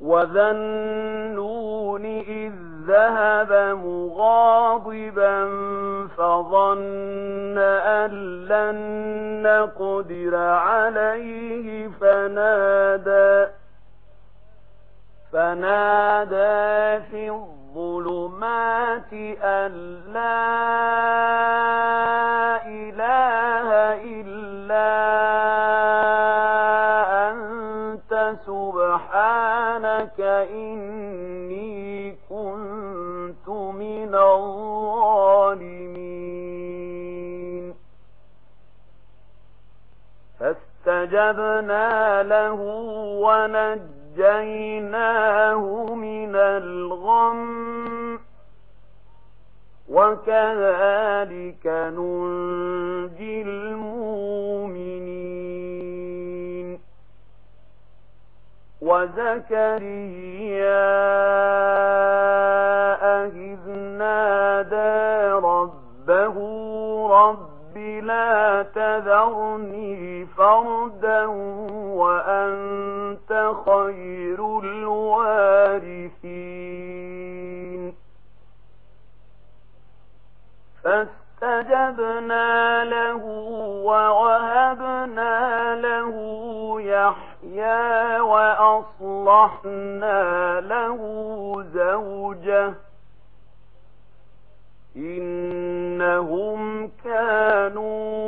وذا النون إذ ذهب مغاضبا فظن أن لن نقدر عليه فنادى فنادى في الظلمات أن الظالمين فاستجبنا له ونجيناه من الغم وكذلك ننجي المؤمنين وزكريا فذرني فردا وأنت خير الوارثين فاستجبنا له ووهبنا له يحيى وأصلحنا له زوجه إنهم كانوا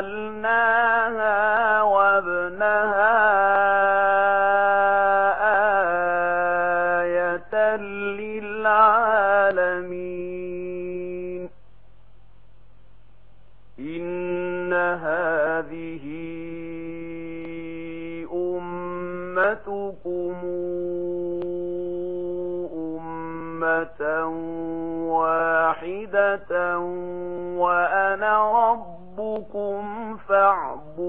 جعلناها وابنها آية للعالمين. إن هذه أمتكم أمة واحدة وأنا رب ربكم فاعبدون.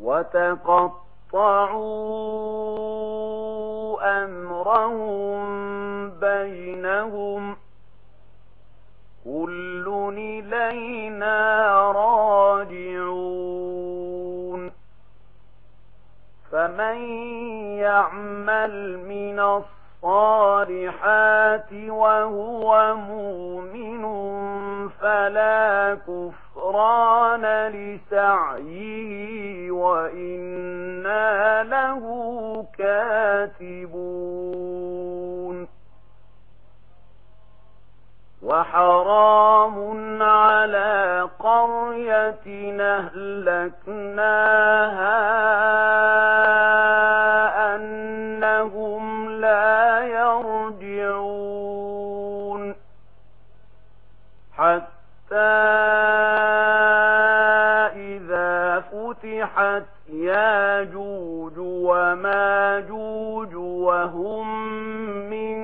وتقطعوا أمرهم بينهم. كل إلينا راجعون. فمن يعمل من الصالحين الصالحات وهو مؤمن فلا كفران لسعيه وإنا له كاتبون وحرام على قرية نهلكناها لا يرجعون حتى إذا فتحت يا جوج وما جوج وهم من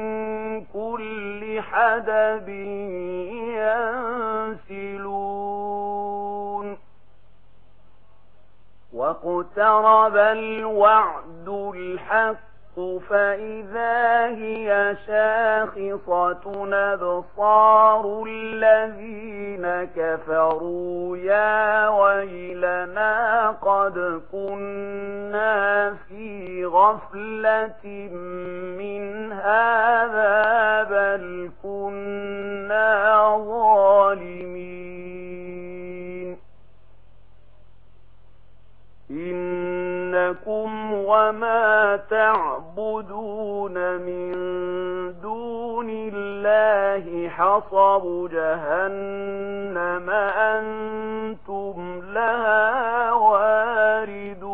كل حدب ينسلون واقترب الوعد الحق فإذا هي شاخصة نبصار الذين كفروا يا ويلنا قد كنا في غفلة من هذا بل كنا ظالمين إن دينكم وما تعبدون من دون الله حصب جهنم أنتم لها واردون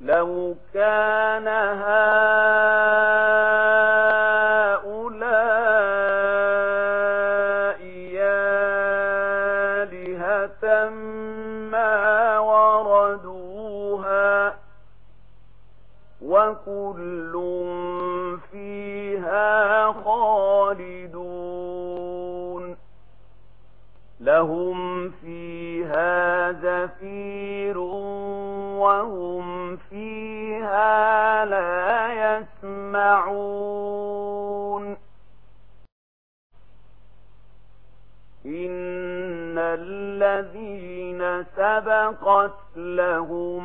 لو كان هذا وكل فيها خالدون لهم فيها زفير وهم فيها لا يسمعون إن الذين سبقت لهم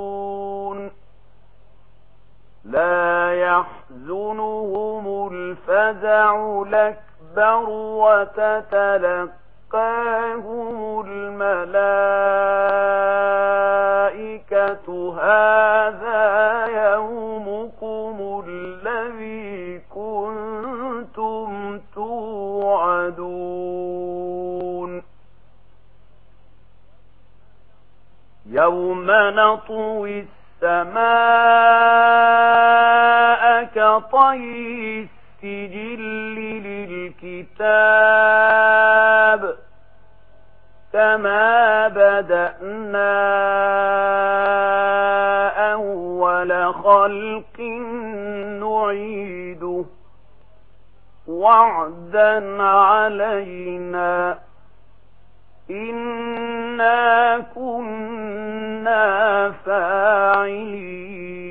يحزنهم الفزع الأكبر وتتلقاهم الملائكة هذا يومكم الذي كنتم توعدون يوم نطوي السماء كطي السجل للكتاب كما بدأنا أول خلق نعيده وعدا علينا إنا كنا فاعلين.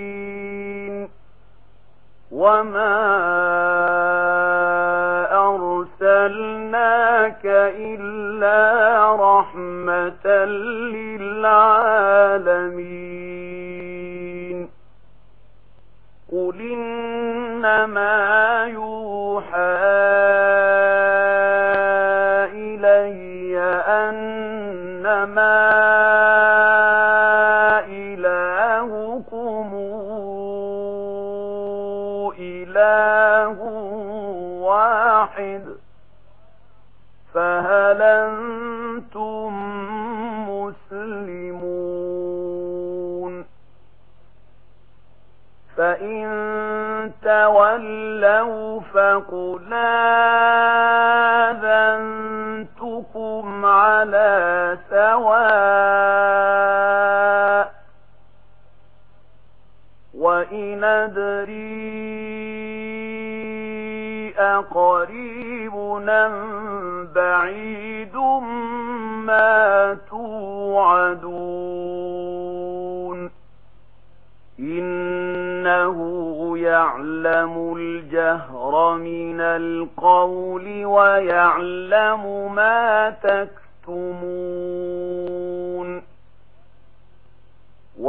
وما أرسلناك إلا رحمة للعالمين قل إنما إله واحد فهل أنتم مسلمون فإن تولوا فقل آذنتكم على سواب إن أدري أقريب بعيد ما توعدون إنه يعلم الجهر من القول ويعلم ما تكتمون